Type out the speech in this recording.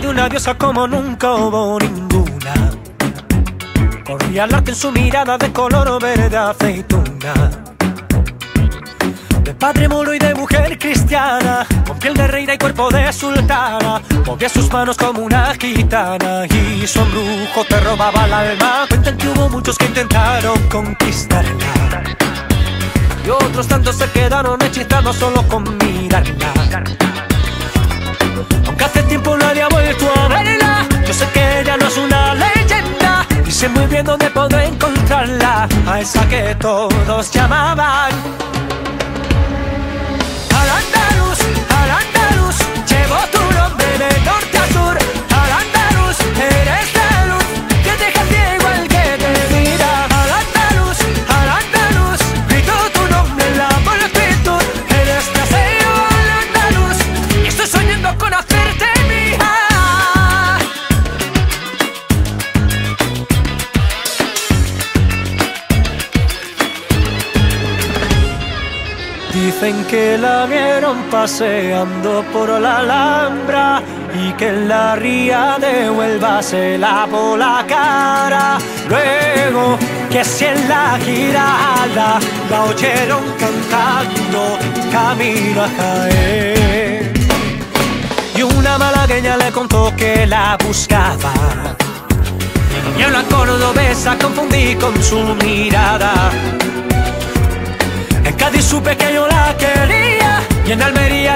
de una diosa como nunca hubo ninguna. Corría al arte en su mirada de color verde aceituna. De padre moro y de mujer cristiana, con piel de reina y cuerpo de sultana. Movía sus manos como una gitana y su embrujo te robaba el alma. Cuentan que hubo muchos que intentaron conquistarla. Y otros tantos se quedaron hechizados solo con mirarla. Aunque hace tiempo nadie ha vuelto a verla Yo sé que ella no es una leyenda Y sé muy bien dónde podré encontrarla A esa que todos llamaban Dicen que la vieron paseando por la Alhambra y que en la ría de Huelva se lavó la cara. Luego que si en la girada la oyeron cantando camino a caer. Y una malagueña le contó que la buscaba. Y una cordobesa confundí con su mirada. En Cádiz supe que yo la quería y en Almería